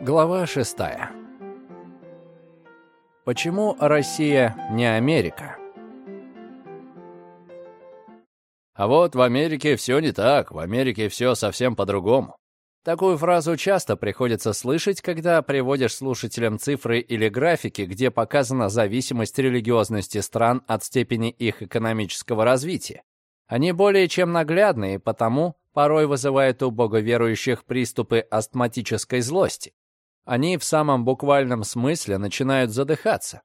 Глава 6. Почему Россия не Америка? А вот в Америке все не так, в Америке все совсем по-другому. Такую фразу часто приходится слышать, когда приводишь слушателям цифры или графики, где показана зависимость религиозности стран от степени их экономического развития. Они более чем наглядны и потому порой вызывают у боговерующих приступы астматической злости они в самом буквальном смысле начинают задыхаться.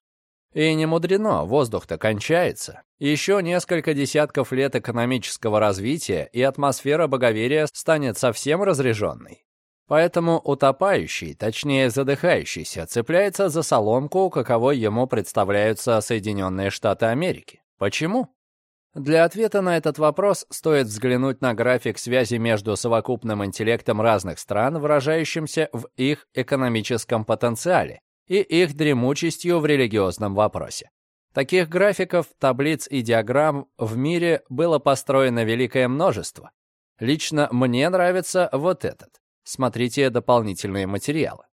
И не мудрено, воздух-то кончается. Еще несколько десятков лет экономического развития, и атмосфера боговерия станет совсем разреженной. Поэтому утопающий, точнее задыхающийся, цепляется за соломку, каковой ему представляются Соединенные Штаты Америки. Почему? Для ответа на этот вопрос стоит взглянуть на график связи между совокупным интеллектом разных стран, выражающимся в их экономическом потенциале, и их дремучестью в религиозном вопросе. Таких графиков, таблиц и диаграмм в мире было построено великое множество. Лично мне нравится вот этот. Смотрите дополнительные материалы.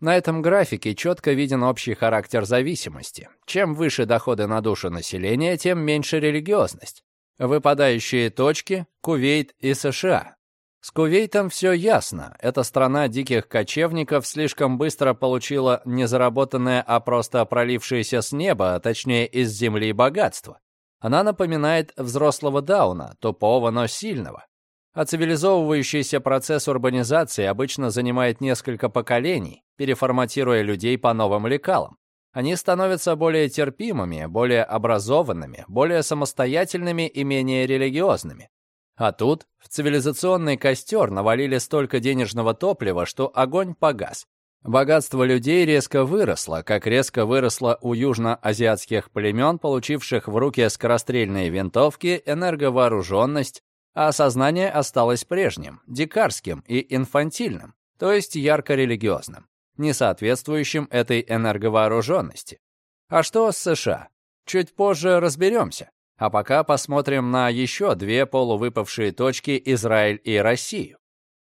На этом графике четко виден общий характер зависимости. Чем выше доходы на душу населения, тем меньше религиозность. Выпадающие точки – Кувейт и США. С Кувейтом все ясно. Эта страна диких кочевников слишком быстро получила не заработанное, а просто пролившееся с неба, а точнее из земли богатство. Она напоминает взрослого Дауна, тупого, но сильного. А цивилизовывающийся процесс урбанизации обычно занимает несколько поколений, переформатируя людей по новым лекалам. Они становятся более терпимыми, более образованными, более самостоятельными и менее религиозными. А тут в цивилизационный костер навалили столько денежного топлива, что огонь погас. Богатство людей резко выросло, как резко выросло у южноазиатских племен, получивших в руки скорострельные винтовки, энерговооруженность, а сознание осталось прежним, дикарским и инфантильным, то есть ярко-религиозным, не соответствующим этой энерговооруженности. А что с США? Чуть позже разберемся. А пока посмотрим на еще две полувыпавшие точки Израиль и Россию.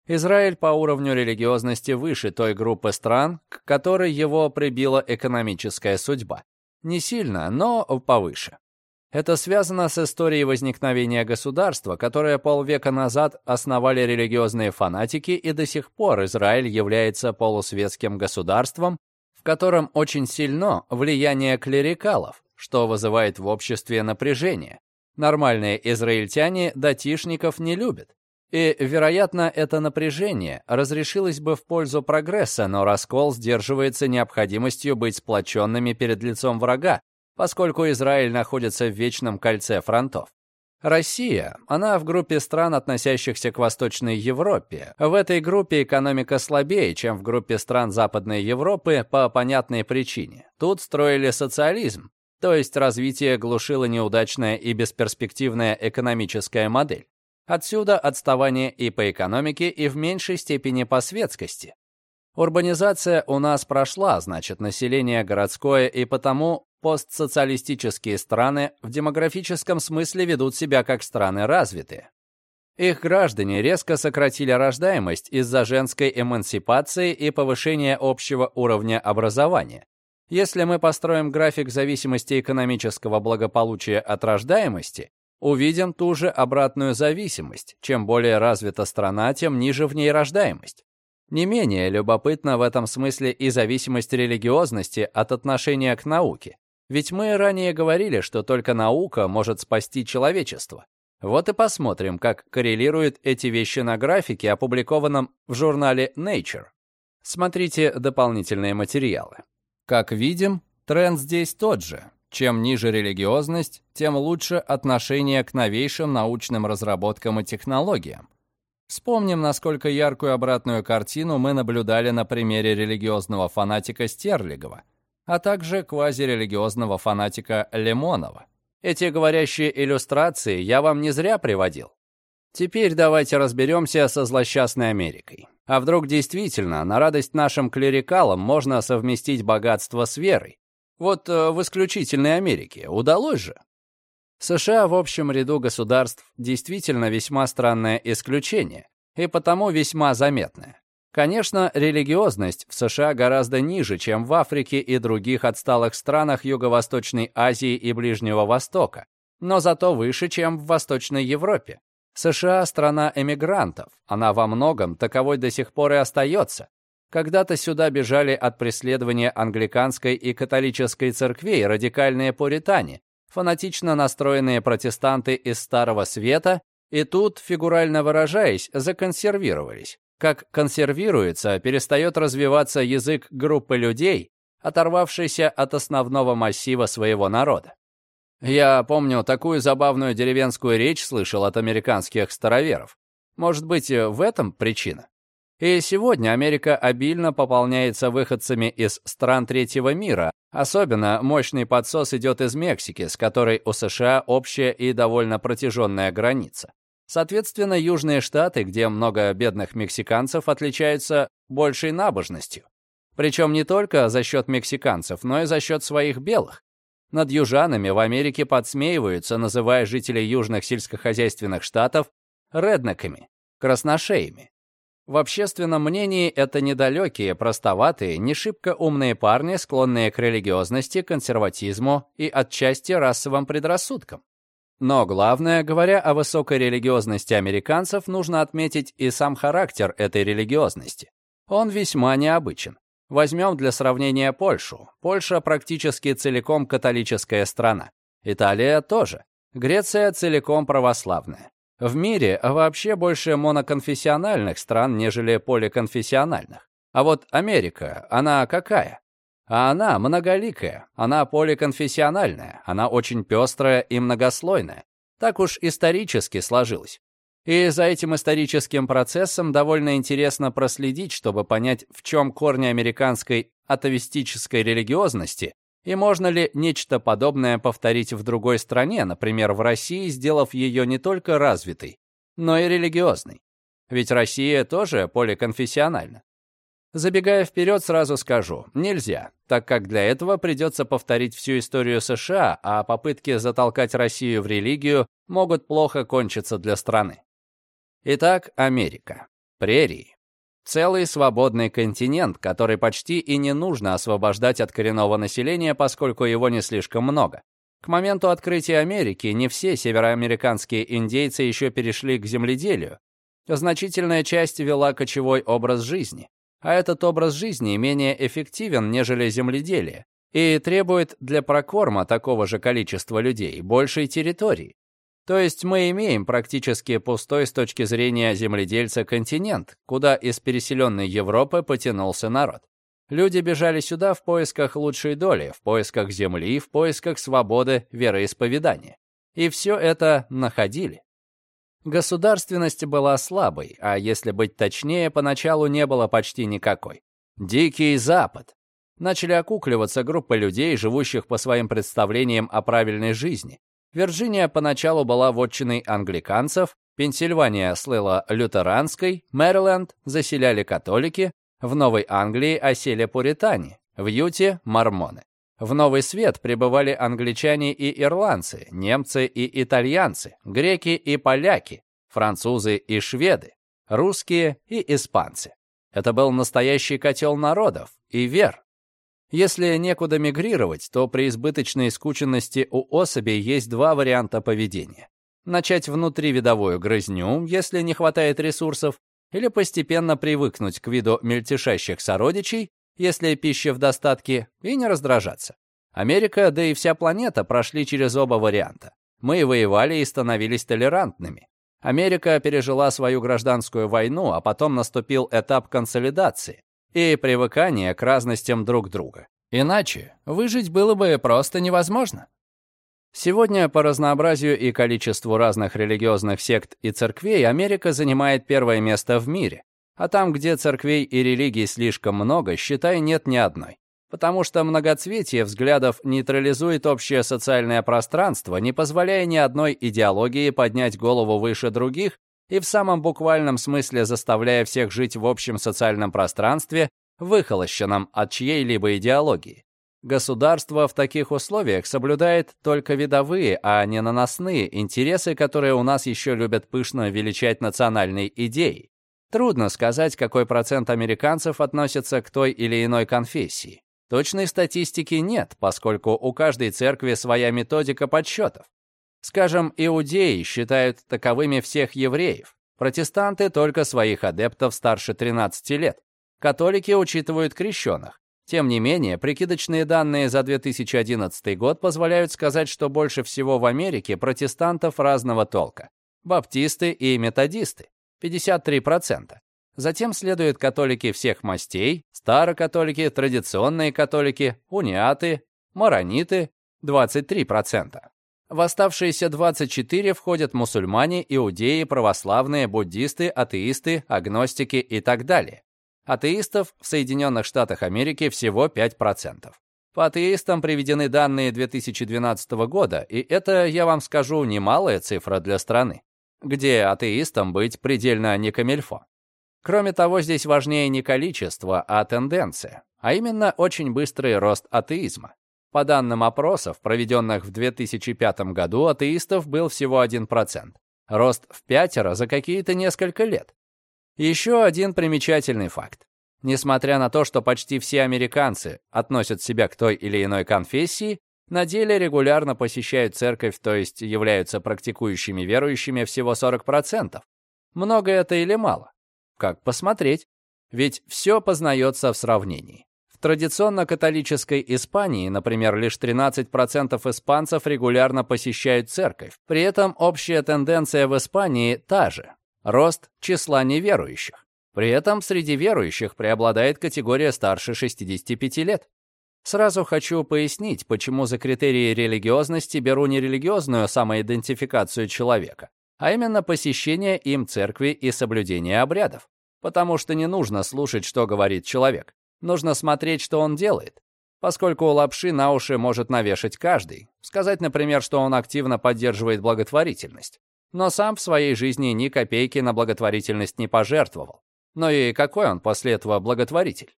Израиль по уровню религиозности выше той группы стран, к которой его прибила экономическая судьба. Не сильно, но повыше. Это связано с историей возникновения государства, которое полвека назад основали религиозные фанатики, и до сих пор Израиль является полусветским государством, в котором очень сильно влияние клерикалов, что вызывает в обществе напряжение. Нормальные израильтяне датишников не любят. И, вероятно, это напряжение разрешилось бы в пользу прогресса, но раскол сдерживается необходимостью быть сплоченными перед лицом врага, поскольку Израиль находится в вечном кольце фронтов. Россия, она в группе стран, относящихся к Восточной Европе. В этой группе экономика слабее, чем в группе стран Западной Европы по понятной причине. Тут строили социализм, то есть развитие глушило неудачная и бесперспективная экономическая модель. Отсюда отставание и по экономике, и в меньшей степени по светскости. Урбанизация у нас прошла, значит, население городское, и потому постсоциалистические страны в демографическом смысле ведут себя как страны развитые. Их граждане резко сократили рождаемость из-за женской эмансипации и повышения общего уровня образования. Если мы построим график зависимости экономического благополучия от рождаемости, увидим ту же обратную зависимость. Чем более развита страна, тем ниже в ней рождаемость. Не менее любопытна в этом смысле и зависимость религиозности от отношения к науке. Ведь мы ранее говорили, что только наука может спасти человечество. Вот и посмотрим, как коррелируют эти вещи на графике, опубликованном в журнале Nature. Смотрите дополнительные материалы. Как видим, тренд здесь тот же. Чем ниже религиозность, тем лучше отношение к новейшим научным разработкам и технологиям. Вспомним, насколько яркую обратную картину мы наблюдали на примере религиозного фанатика Стерлигова – а также квазирелигиозного фанатика Лимонова. Эти говорящие иллюстрации я вам не зря приводил. Теперь давайте разберемся со злосчастной Америкой. А вдруг действительно на радость нашим клерикалам можно совместить богатство с верой? Вот э, в исключительной Америке удалось же. США в общем ряду государств действительно весьма странное исключение, и потому весьма заметное. Конечно, религиозность в США гораздо ниже, чем в Африке и других отсталых странах Юго-Восточной Азии и Ближнего Востока, но зато выше, чем в Восточной Европе. США – страна эмигрантов, она во многом таковой до сих пор и остается. Когда-то сюда бежали от преследования англиканской и католической церквей радикальные пуритане, фанатично настроенные протестанты из Старого Света, и тут, фигурально выражаясь, законсервировались. Как консервируется, перестает развиваться язык группы людей, оторвавшейся от основного массива своего народа. Я помню, такую забавную деревенскую речь слышал от американских староверов. Может быть, в этом причина? И сегодня Америка обильно пополняется выходцами из стран третьего мира. Особенно мощный подсос идет из Мексики, с которой у США общая и довольно протяженная граница. Соответственно, южные штаты, где много бедных мексиканцев, отличаются большей набожностью. Причем не только за счет мексиканцев, но и за счет своих белых. Над южанами в Америке подсмеиваются, называя жителей южных сельскохозяйственных штатов реднеками, красношеями. В общественном мнении это недалекие, простоватые, не шибко умные парни, склонные к религиозности, консерватизму и отчасти расовым предрассудкам. Но главное, говоря о высокой религиозности американцев, нужно отметить и сам характер этой религиозности. Он весьма необычен. Возьмем для сравнения Польшу. Польша практически целиком католическая страна. Италия тоже. Греция целиком православная. В мире вообще больше моноконфессиональных стран, нежели поликонфессиональных. А вот Америка, она какая? А она многоликая, она поликонфессиональная, она очень пестрая и многослойная. Так уж исторически сложилось. И за этим историческим процессом довольно интересно проследить, чтобы понять, в чем корни американской атовистической религиозности и можно ли нечто подобное повторить в другой стране, например, в России, сделав ее не только развитой, но и религиозной? Ведь Россия тоже поликонфессиональна. Забегая вперед, сразу скажу, нельзя, так как для этого придется повторить всю историю США, а попытки затолкать Россию в религию могут плохо кончиться для страны. Итак, Америка. Прерии. Целый свободный континент, который почти и не нужно освобождать от коренного населения, поскольку его не слишком много. К моменту открытия Америки не все североамериканские индейцы еще перешли к земледелию. Значительная часть вела кочевой образ жизни. А этот образ жизни менее эффективен, нежели земледелие, и требует для прокорма такого же количества людей большей территории. То есть мы имеем практически пустой с точки зрения земледельца континент, куда из переселенной Европы потянулся народ. Люди бежали сюда в поисках лучшей доли, в поисках земли, в поисках свободы вероисповедания. И все это находили. Государственность была слабой, а если быть точнее, поначалу не было почти никакой. Дикий Запад. Начали окукливаться группы людей, живущих по своим представлениям о правильной жизни. Вирджиния поначалу была вотчиной англиканцев, Пенсильвания слыла лютеранской, Мэриленд заселяли католики, в Новой Англии осели пуритане, в Юте – мормоны. В Новый Свет прибывали англичане и ирландцы, немцы и итальянцы, греки и поляки, французы и шведы, русские и испанцы. Это был настоящий котел народов и вер. Если некуда мигрировать, то при избыточной скученности у особей есть два варианта поведения. Начать внутривидовую грызню, если не хватает ресурсов, или постепенно привыкнуть к виду мельтешащих сородичей, если пища в достатке, и не раздражаться. Америка, да и вся планета прошли через оба варианта. Мы воевали и становились толерантными. Америка пережила свою гражданскую войну, а потом наступил этап консолидации и привыкание к разностям друг друга. Иначе выжить было бы просто невозможно. Сегодня по разнообразию и количеству разных религиозных сект и церквей Америка занимает первое место в мире. А там, где церквей и религий слишком много, считай, нет ни одной. Потому что многоцветие взглядов нейтрализует общее социальное пространство, не позволяя ни одной идеологии поднять голову выше других и в самом буквальном смысле заставляя всех жить в общем социальном пространстве, выхолощенном от чьей-либо идеологии. Государство в таких условиях соблюдает только видовые, а не наносные интересы, которые у нас еще любят пышно величать национальной идеей. Трудно сказать, какой процент американцев относится к той или иной конфессии. Точной статистики нет, поскольку у каждой церкви своя методика подсчетов. Скажем, иудеи считают таковыми всех евреев, протестанты только своих адептов старше 13 лет, католики учитывают крещенных. Тем не менее, прикидочные данные за 2011 год позволяют сказать, что больше всего в Америке протестантов разного толка. Баптисты и методисты – 53%. Затем следуют католики всех мастей, старокатолики, традиционные католики, униаты, марониты – 23%. В оставшиеся 24 входят мусульмане, иудеи, православные, буддисты, атеисты, агностики и так далее. Атеистов в Соединенных Штатах Америки всего 5%. По атеистам приведены данные 2012 года, и это, я вам скажу, немалая цифра для страны, где атеистам быть предельно не камельфо. Кроме того, здесь важнее не количество, а тенденция, а именно очень быстрый рост атеизма. По данным опросов, проведенных в 2005 году, атеистов был всего 1%. Рост в пятеро за какие-то несколько лет. Еще один примечательный факт. Несмотря на то, что почти все американцы относят себя к той или иной конфессии, на деле регулярно посещают церковь, то есть являются практикующими верующими всего 40%. Много это или мало? Как посмотреть? Ведь все познается в сравнении. В традиционно католической Испании, например, лишь 13% испанцев регулярно посещают церковь. При этом общая тенденция в Испании та же рост числа неверующих. При этом среди верующих преобладает категория старше 65 лет. Сразу хочу пояснить, почему за критерии религиозности беру не религиозную самоидентификацию человека, а именно посещение им церкви и соблюдение обрядов. Потому что не нужно слушать, что говорит человек. Нужно смотреть, что он делает. Поскольку у лапши на уши может навешать каждый. Сказать, например, что он активно поддерживает благотворительность но сам в своей жизни ни копейки на благотворительность не пожертвовал. Но и какой он после этого благотворитель?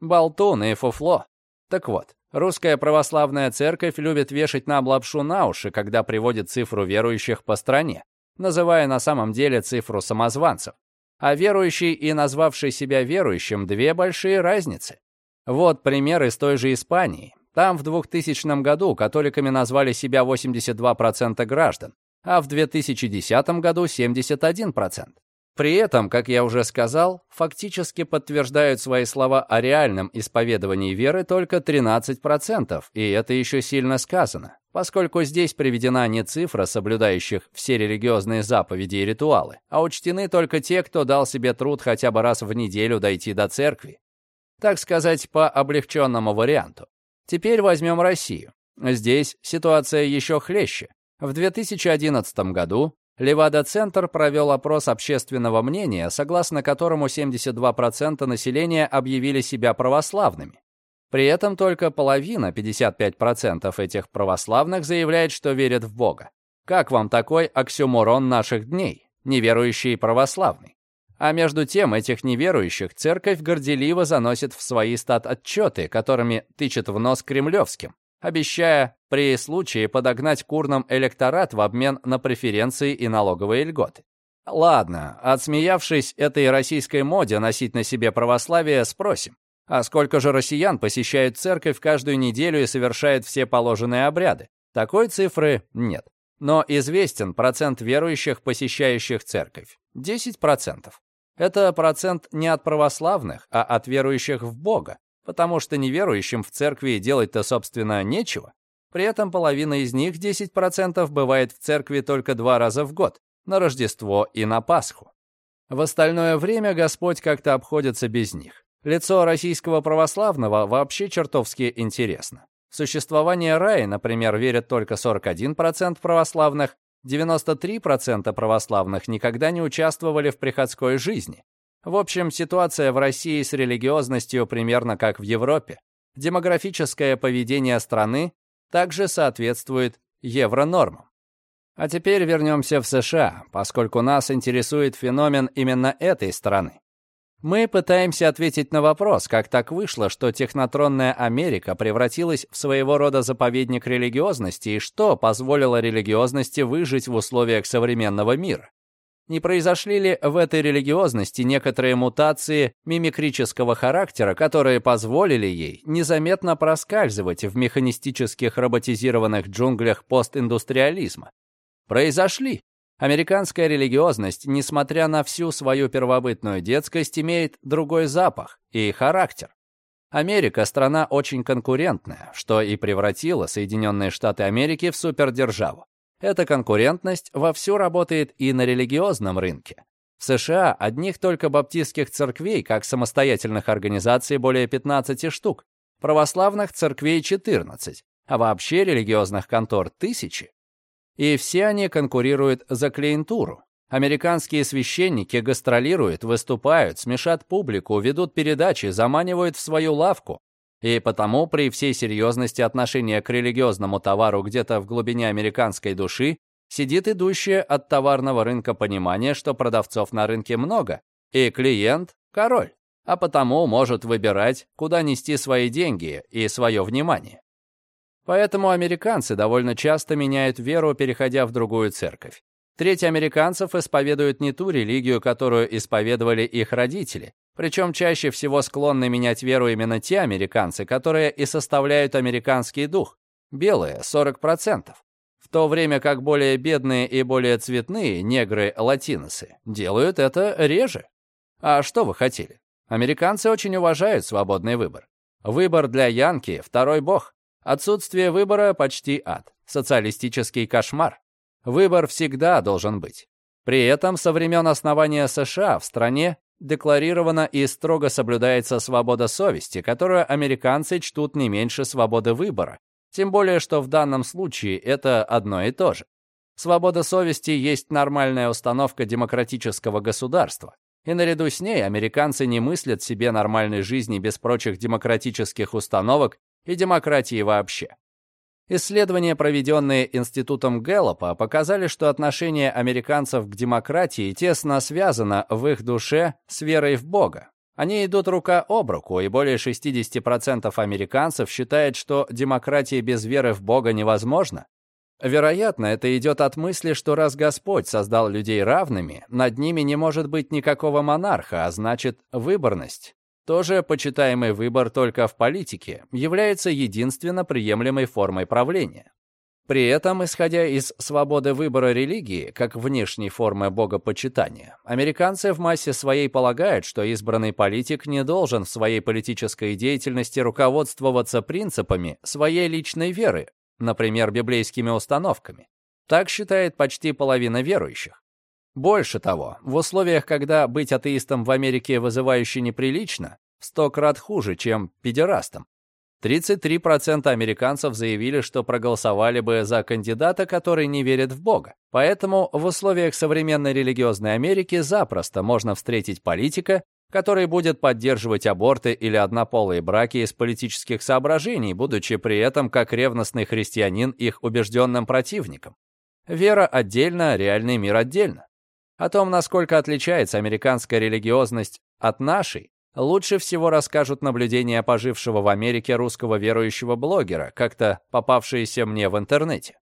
Болтун и фуфло. Так вот, русская православная церковь любит вешать нам лапшу на уши, когда приводит цифру верующих по стране, называя на самом деле цифру самозванцев. А верующий и назвавший себя верующим – две большие разницы. Вот пример из той же Испании. Там в 2000 году католиками назвали себя 82% граждан, а в 2010 году 71%. При этом, как я уже сказал, фактически подтверждают свои слова о реальном исповедовании веры только 13%, и это еще сильно сказано, поскольку здесь приведена не цифра соблюдающих все религиозные заповеди и ритуалы, а учтены только те, кто дал себе труд хотя бы раз в неделю дойти до церкви. Так сказать, по облегченному варианту. Теперь возьмем Россию. Здесь ситуация еще хлеще. В 2011 году Левада-центр провел опрос общественного мнения, согласно которому 72% населения объявили себя православными. При этом только половина, 55% этих православных, заявляет, что верят в Бога. Как вам такой оксюморон наших дней, неверующий православный? А между тем этих неверующих церковь горделиво заносит в свои стат-отчеты, которыми тычет в нос кремлевским обещая при случае подогнать курным электорат в обмен на преференции и налоговые льготы. Ладно, отсмеявшись этой российской моде носить на себе православие, спросим, а сколько же россиян посещают церковь каждую неделю и совершают все положенные обряды? Такой цифры нет. Но известен процент верующих, посещающих церковь. 10%. Это процент не от православных, а от верующих в Бога потому что неверующим в церкви делать-то, собственно, нечего. При этом половина из них, 10%, бывает в церкви только два раза в год, на Рождество и на Пасху. В остальное время Господь как-то обходится без них. Лицо российского православного вообще чертовски интересно. В существование рая, например, верят только 41% православных, 93% православных никогда не участвовали в приходской жизни, в общем, ситуация в России с религиозностью примерно как в Европе. Демографическое поведение страны также соответствует евронормам. А теперь вернемся в США, поскольку нас интересует феномен именно этой страны. Мы пытаемся ответить на вопрос, как так вышло, что технотронная Америка превратилась в своего рода заповедник религиозности и что позволило религиозности выжить в условиях современного мира. Не произошли ли в этой религиозности некоторые мутации мимикрического характера, которые позволили ей незаметно проскальзывать в механистических роботизированных джунглях постиндустриализма? Произошли. Американская религиозность, несмотря на всю свою первобытную детскость, имеет другой запах и характер. Америка – страна очень конкурентная, что и превратило Соединенные Штаты Америки в супердержаву. Эта конкурентность вовсю работает и на религиозном рынке. В США одних только баптистских церквей, как самостоятельных организаций, более 15 штук, православных церквей 14, а вообще религиозных контор тысячи. И все они конкурируют за клиентуру. Американские священники гастролируют, выступают, смешат публику, ведут передачи, заманивают в свою лавку, и потому при всей серьезности отношения к религиозному товару где-то в глубине американской души сидит идущее от товарного рынка понимание, что продавцов на рынке много, и клиент – король, а потому может выбирать, куда нести свои деньги и свое внимание. Поэтому американцы довольно часто меняют веру, переходя в другую церковь. Треть американцев исповедуют не ту религию, которую исповедовали их родители, причем чаще всего склонны менять веру именно те американцы, которые и составляют американский дух. Белые – 40%. В то время как более бедные и более цветные негры-латиносы делают это реже. А что вы хотели? Американцы очень уважают свободный выбор. Выбор для Янки – второй бог. Отсутствие выбора – почти ад. Социалистический кошмар. Выбор всегда должен быть. При этом со времен основания США в стране декларирована и строго соблюдается свобода совести, которую американцы чтут не меньше свободы выбора. Тем более, что в данном случае это одно и то же. Свобода совести есть нормальная установка демократического государства. И наряду с ней американцы не мыслят себе нормальной жизни без прочих демократических установок и демократии вообще. Исследования, проведенные Институтом Гэллопа, показали, что отношение американцев к демократии тесно связано в их душе с верой в Бога. Они идут рука об руку, и более 60% американцев считают, что демократия без веры в Бога невозможна. Вероятно, это идет от мысли, что раз Господь создал людей равными, над ними не может быть никакого монарха, а значит, выборность. Тоже почитаемый выбор только в политике является единственно приемлемой формой правления. При этом, исходя из свободы выбора религии, как внешней формы богопочитания, американцы в массе своей полагают, что избранный политик не должен в своей политической деятельности руководствоваться принципами своей личной веры, например, библейскими установками. Так считает почти половина верующих. Больше того, в условиях, когда быть атеистом в Америке вызывающе неприлично, в сто крат хуже, чем педерастом. 33% американцев заявили, что проголосовали бы за кандидата, который не верит в Бога. Поэтому в условиях современной религиозной Америки запросто можно встретить политика, который будет поддерживать аборты или однополые браки из политических соображений, будучи при этом как ревностный христианин их убежденным противником. Вера отдельно, реальный мир отдельно. О том, насколько отличается американская религиозность от нашей, лучше всего расскажут наблюдения пожившего в Америке русского верующего блогера, как-то попавшиеся мне в интернете.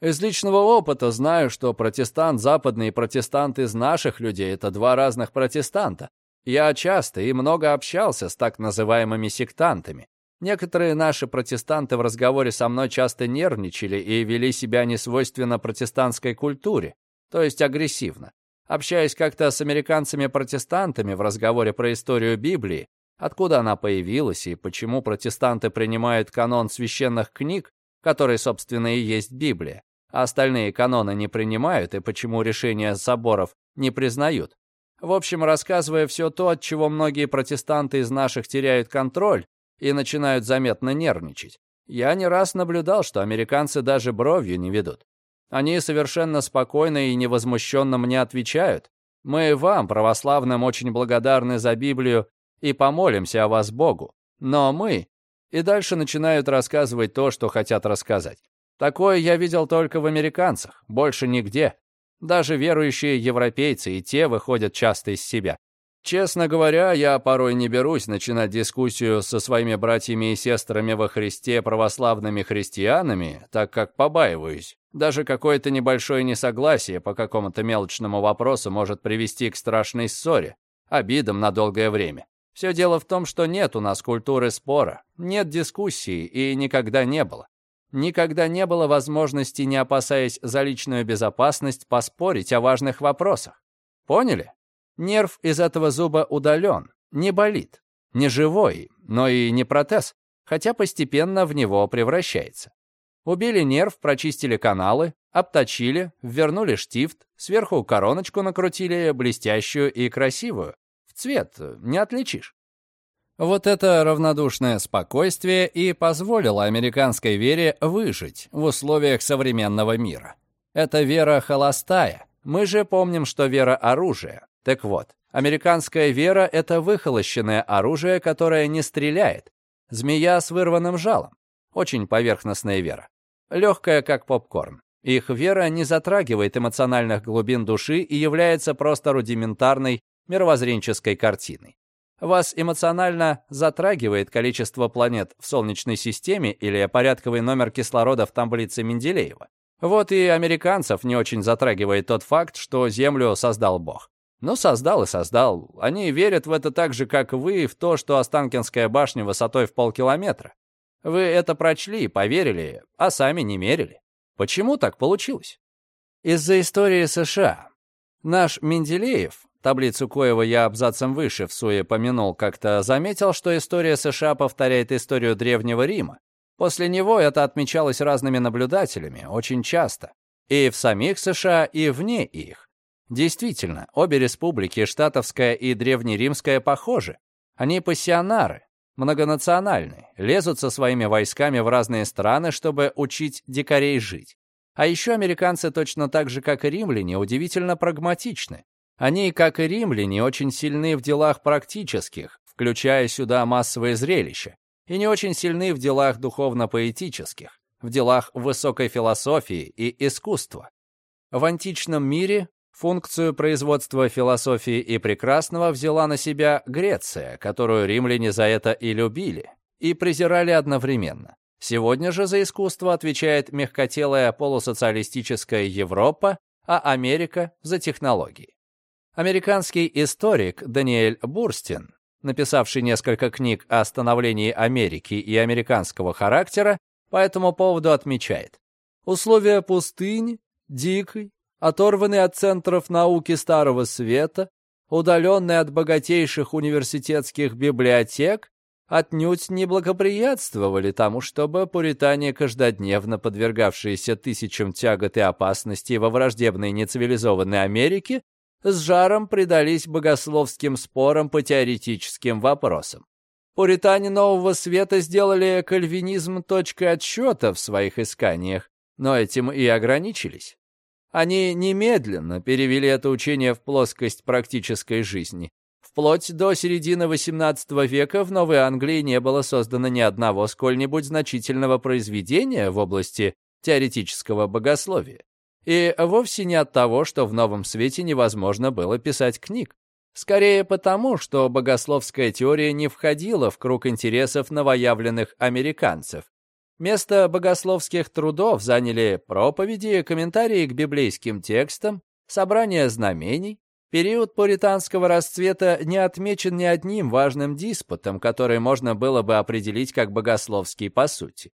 Из личного опыта знаю, что протестант западный и протестант из наших людей — это два разных протестанта. Я часто и много общался с так называемыми сектантами. Некоторые наши протестанты в разговоре со мной часто нервничали и вели себя несвойственно протестантской культуре, то есть агрессивно. Общаясь как-то с американцами-протестантами в разговоре про историю Библии, откуда она появилась и почему протестанты принимают канон священных книг, который, собственно, и есть Библия, а остальные каноны не принимают и почему решения соборов не признают. В общем, рассказывая все то, от чего многие протестанты из наших теряют контроль и начинают заметно нервничать, я не раз наблюдал, что американцы даже бровью не ведут. Они совершенно спокойно и невозмущенно мне отвечают. Мы вам, православным, очень благодарны за Библию и помолимся о вас Богу. Но мы... И дальше начинают рассказывать то, что хотят рассказать. Такое я видел только в американцах, больше нигде. Даже верующие европейцы и те выходят часто из себя. Честно говоря, я порой не берусь начинать дискуссию со своими братьями и сестрами во Христе православными христианами, так как побаиваюсь, Даже какое-то небольшое несогласие по какому-то мелочному вопросу может привести к страшной ссоре, обидам на долгое время. Все дело в том, что нет у нас культуры спора, нет дискуссии и никогда не было. Никогда не было возможности, не опасаясь за личную безопасность, поспорить о важных вопросах. Поняли? Нерв из этого зуба удален, не болит, не живой, но и не протез, хотя постепенно в него превращается. Убили нерв, прочистили каналы, обточили, вернули штифт, сверху короночку накрутили, блестящую и красивую. В цвет не отличишь. Вот это равнодушное спокойствие и позволило американской вере выжить в условиях современного мира. Это вера холостая. Мы же помним, что вера — оружие. Так вот, американская вера — это выхолощенное оружие, которое не стреляет. Змея с вырванным жалом. Очень поверхностная вера легкая, как попкорн. Их вера не затрагивает эмоциональных глубин души и является просто рудиментарной мировоззренческой картиной. Вас эмоционально затрагивает количество планет в Солнечной системе или порядковый номер кислорода в таблице Менделеева. Вот и американцев не очень затрагивает тот факт, что Землю создал Бог. Ну, создал и создал. Они верят в это так же, как вы, в то, что Останкинская башня высотой в полкилометра. Вы это прочли, поверили, а сами не мерили. Почему так получилось? Из-за истории США. Наш Менделеев, таблицу коего я абзацем выше в суе помянул, как-то заметил, что история США повторяет историю Древнего Рима. После него это отмечалось разными наблюдателями очень часто. И в самих США, и вне их. Действительно, обе республики, штатовская и древнеримская, похожи. Они пассионары, многонациональны, лезут со своими войсками в разные страны, чтобы учить дикарей жить. А еще американцы точно так же, как и римляне, удивительно прагматичны. Они, как и римляне, очень сильны в делах практических, включая сюда массовые зрелища, и не очень сильны в делах духовно-поэтических, в делах высокой философии и искусства. В античном мире Функцию производства философии и прекрасного взяла на себя Греция, которую римляне за это и любили, и презирали одновременно. Сегодня же за искусство отвечает мягкотелая полусоциалистическая Европа, а Америка — за технологии. Американский историк Даниэль Бурстин, написавший несколько книг о становлении Америки и американского характера, по этому поводу отмечает. Условия пустынь, дикой, оторванный от центров науки Старого Света, удаленный от богатейших университетских библиотек, отнюдь не благоприятствовали тому, чтобы пуритане, каждодневно подвергавшиеся тысячам тягот и опасностей во враждебной нецивилизованной Америке, с жаром предались богословским спорам по теоретическим вопросам. Пуритане Нового Света сделали кальвинизм точкой отсчета в своих исканиях, но этим и ограничились. Они немедленно перевели это учение в плоскость практической жизни. Вплоть до середины XVIII века в Новой Англии не было создано ни одного сколь-нибудь значительного произведения в области теоретического богословия. И вовсе не от того, что в Новом Свете невозможно было писать книг. Скорее потому, что богословская теория не входила в круг интересов новоявленных американцев, Место богословских трудов заняли проповеди, комментарии к библейским текстам, собрания знамений. Период пуританского расцвета не отмечен ни одним важным диспутом, который можно было бы определить как богословский по сути.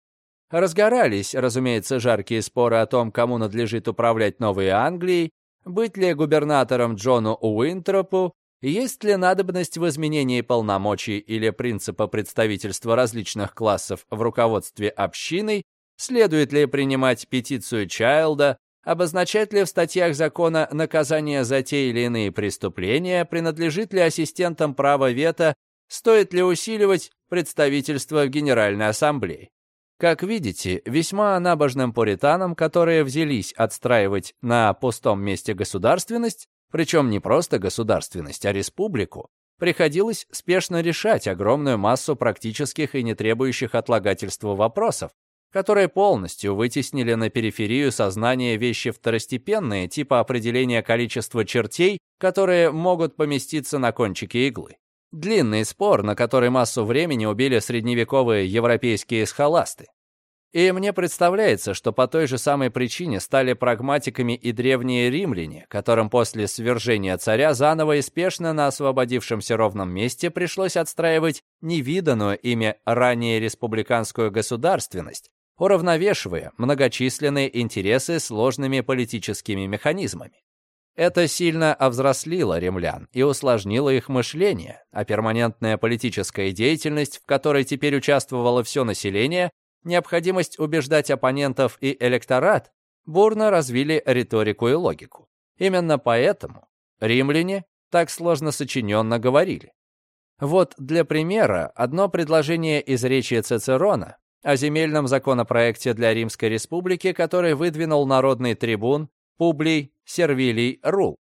Разгорались, разумеется, жаркие споры о том, кому надлежит управлять Новой Англией, быть ли губернатором Джону Уинтропу есть ли надобность в изменении полномочий или принципа представительства различных классов в руководстве общиной? Следует ли принимать петицию Чайлда? Обозначать ли в статьях закона наказание за те или иные преступления? Принадлежит ли ассистентам право вето? Стоит ли усиливать представительство в Генеральной Ассамблее? Как видите, весьма набожным пуританам, которые взялись отстраивать на пустом месте государственность, причем не просто государственность, а республику, приходилось спешно решать огромную массу практических и не требующих отлагательства вопросов, которые полностью вытеснили на периферию сознания вещи второстепенные, типа определения количества чертей, которые могут поместиться на кончике иглы. Длинный спор, на который массу времени убили средневековые европейские схоласты. И мне представляется, что по той же самой причине стали прагматиками и древние римляне, которым после свержения царя заново и спешно на освободившемся ровном месте пришлось отстраивать невиданную ими ранее республиканскую государственность, уравновешивая многочисленные интересы сложными политическими механизмами. Это сильно овзрослило римлян и усложнило их мышление, а перманентная политическая деятельность, в которой теперь участвовало все население, необходимость убеждать оппонентов и электорат, бурно развили риторику и логику. Именно поэтому римляне так сложно сочиненно говорили. Вот для примера одно предложение из речи Цицерона о земельном законопроекте для Римской Республики, который выдвинул народный трибун Публий Сервилий Рул.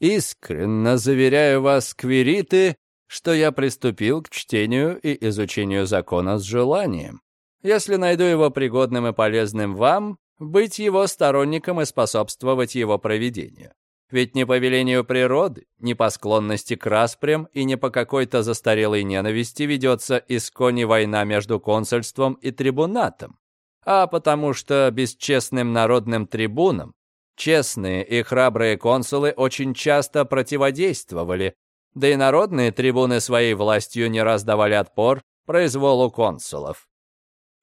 «Искренно заверяю вас, квириты, что я приступил к чтению и изучению закона с желанием. Если найду его пригодным и полезным вам, быть его сторонником и способствовать его проведению. Ведь не по велению природы, не по склонности к распрям и не по какой-то застарелой ненависти ведется искони война между консульством и трибунатом, а потому что бесчестным народным трибунам Честные и храбрые консулы очень часто противодействовали, да и народные трибуны своей властью не раз давали отпор произволу консулов.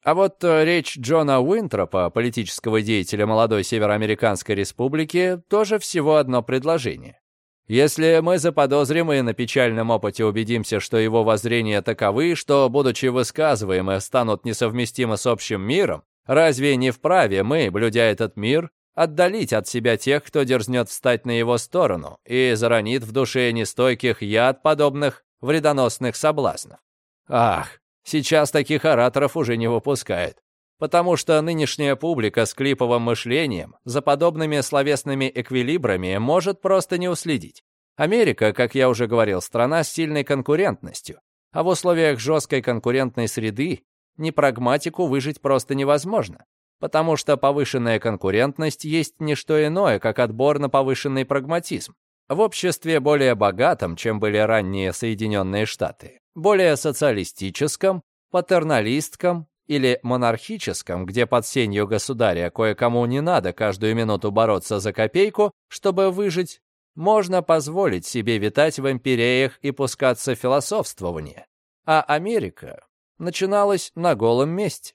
А вот э, речь Джона Уинтропа, политического деятеля молодой Североамериканской республики, тоже всего одно предложение. Если мы заподозрим и на печальном опыте убедимся, что его воззрения таковы, что, будучи высказываемы, станут несовместимы с общим миром, разве не вправе мы, блюдя этот мир, отдалить от себя тех, кто дерзнет встать на его сторону и заронит в душе нестойких яд подобных вредоносных соблазнов. Ах, сейчас таких ораторов уже не выпускают, потому что нынешняя публика с клиповым мышлением за подобными словесными эквилибрами может просто не уследить. Америка, как я уже говорил, страна с сильной конкурентностью, а в условиях жесткой конкурентной среды непрагматику выжить просто невозможно потому что повышенная конкурентность есть не что иное, как отбор на повышенный прагматизм. В обществе более богатом, чем были ранние Соединенные Штаты, более социалистическом, патерналистком или монархическом, где под сенью государя кое-кому не надо каждую минуту бороться за копейку, чтобы выжить, можно позволить себе витать в империях и пускаться в философствование. А Америка начиналась на голом месте.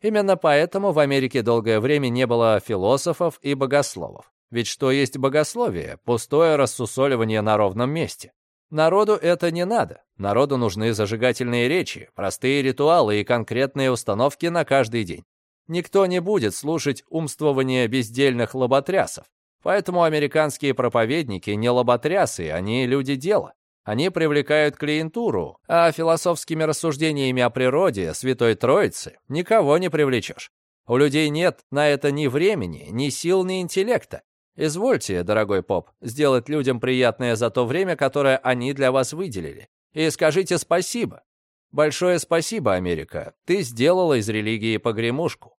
Именно поэтому в Америке долгое время не было философов и богословов. Ведь что есть богословие? Пустое рассусоливание на ровном месте. Народу это не надо. Народу нужны зажигательные речи, простые ритуалы и конкретные установки на каждый день. Никто не будет слушать умствования бездельных лоботрясов. Поэтому американские проповедники не лоботрясы, они люди дела. Они привлекают клиентуру, а философскими рассуждениями о природе Святой Троицы никого не привлечешь. У людей нет на это ни времени, ни сил, ни интеллекта. Извольте, дорогой поп, сделать людям приятное за то время, которое они для вас выделили. И скажите спасибо. Большое спасибо, Америка. Ты сделала из религии погремушку.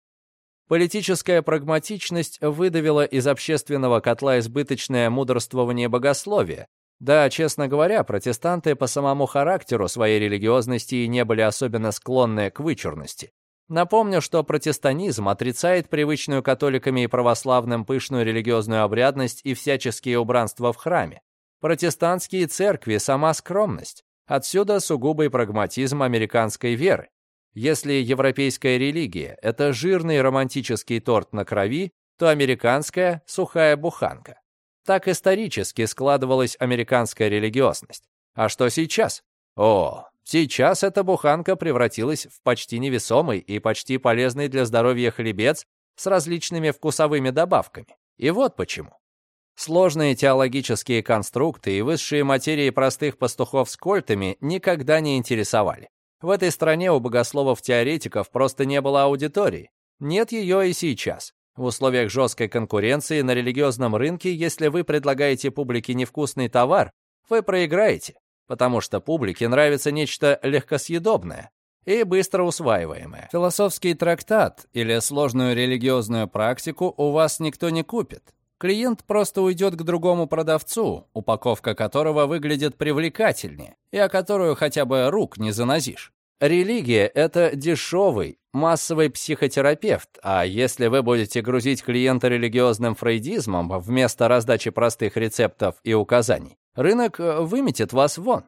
Политическая прагматичность выдавила из общественного котла избыточное мудрствование богословия, да, честно говоря, протестанты по самому характеру своей религиозности не были особенно склонны к вычурности. Напомню, что протестанизм отрицает привычную католиками и православным пышную религиозную обрядность и всяческие убранства в храме. Протестантские церкви – сама скромность. Отсюда сугубый прагматизм американской веры. Если европейская религия – это жирный романтический торт на крови, то американская – сухая буханка. Так исторически складывалась американская религиозность. А что сейчас? О, сейчас эта буханка превратилась в почти невесомый и почти полезный для здоровья хлебец с различными вкусовыми добавками. И вот почему. Сложные теологические конструкты и высшие материи простых пастухов с кольтами никогда не интересовали. В этой стране у богословов-теоретиков просто не было аудитории. Нет ее и сейчас. В условиях жесткой конкуренции на религиозном рынке, если вы предлагаете публике невкусный товар, вы проиграете, потому что публике нравится нечто легкосъедобное и быстро усваиваемое. Философский трактат или сложную религиозную практику у вас никто не купит. Клиент просто уйдет к другому продавцу, упаковка которого выглядит привлекательнее, и о которую хотя бы рук не занозишь. Религия — это дешевый, массовый психотерапевт, а если вы будете грузить клиента религиозным фрейдизмом вместо раздачи простых рецептов и указаний, рынок э, выметит вас вон.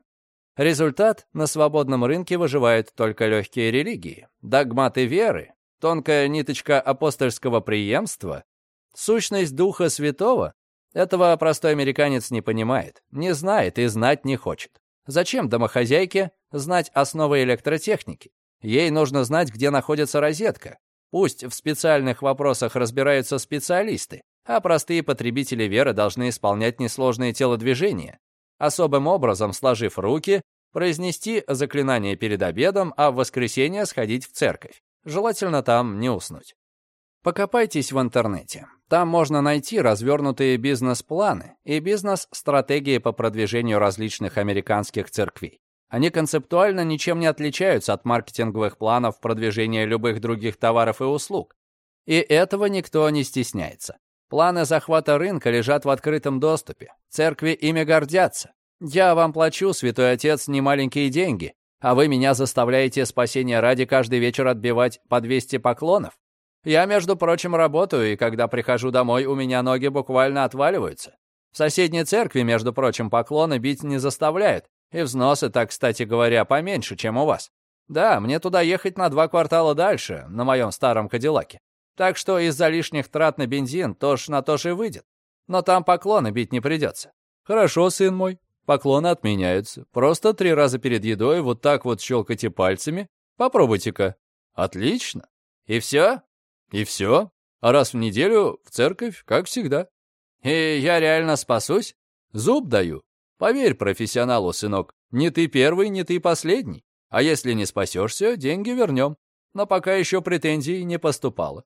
Результат — на свободном рынке выживают только легкие религии, догматы веры, тонкая ниточка апостольского преемства, сущность Духа Святого. Этого простой американец не понимает, не знает и знать не хочет. Зачем домохозяйке знать основы электротехники? Ей нужно знать, где находится розетка. Пусть в специальных вопросах разбираются специалисты, а простые потребители веры должны исполнять несложные телодвижения. Особым образом, сложив руки, произнести заклинание перед обедом, а в воскресенье сходить в церковь. Желательно там не уснуть. Покопайтесь в интернете. Там можно найти развернутые бизнес-планы и бизнес-стратегии по продвижению различных американских церквей. Они концептуально ничем не отличаются от маркетинговых планов продвижения любых других товаров и услуг. И этого никто не стесняется. Планы захвата рынка лежат в открытом доступе. Церкви ими гордятся. Я вам плачу, святой отец, немаленькие деньги, а вы меня заставляете спасения ради каждый вечер отбивать по 200 поклонов? Я, между прочим, работаю, и когда прихожу домой, у меня ноги буквально отваливаются. В соседней церкви, между прочим, поклоны бить не заставляют, и взносы, так, кстати говоря, поменьше, чем у вас. Да, мне туда ехать на два квартала дальше, на моем старом Кадиллаке. Так что из-за лишних трат на бензин тоже на то же выйдет. Но там поклоны бить не придется. Хорошо, сын мой, поклоны отменяются. Просто три раза перед едой вот так вот щелкайте пальцами. Попробуйте-ка. Отлично. И все? И все. А раз в неделю в церковь, как всегда. И я реально спасусь? Зуб даю. Поверь профессионалу, сынок, не ты первый, не ты последний. А если не спасешься, деньги вернем. Но пока еще претензий не поступало.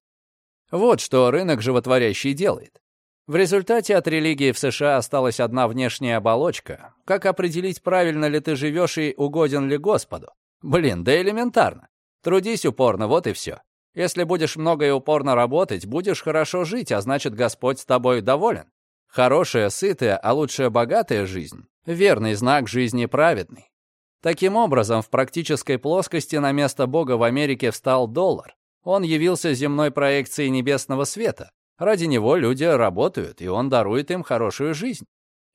Вот что рынок животворящий делает. В результате от религии в США осталась одна внешняя оболочка. Как определить, правильно ли ты живешь и угоден ли Господу? Блин, да элементарно. Трудись упорно, вот и все. Если будешь много и упорно работать, будешь хорошо жить, а значит, Господь с тобой доволен. Хорошая, сытая, а лучше богатая жизнь — верный знак жизни праведный. Таким образом, в практической плоскости на место Бога в Америке встал доллар. Он явился земной проекцией небесного света. Ради него люди работают, и он дарует им хорошую жизнь.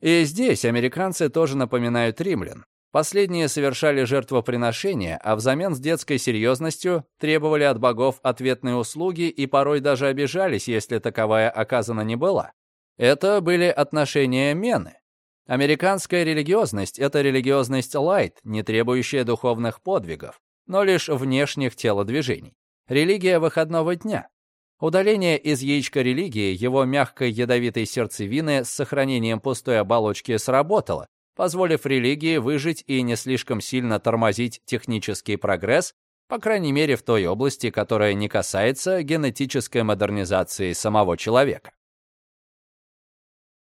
И здесь американцы тоже напоминают римлян. Последние совершали жертвоприношения, а взамен с детской серьезностью требовали от богов ответные услуги и порой даже обижались, если таковая оказана не была. Это были отношения Мены. Американская религиозность — это религиозность лайт, не требующая духовных подвигов, но лишь внешних телодвижений. Религия выходного дня. Удаление из яичка религии его мягкой ядовитой сердцевины с сохранением пустой оболочки сработало, позволив религии выжить и не слишком сильно тормозить технический прогресс, по крайней мере в той области, которая не касается генетической модернизации самого человека.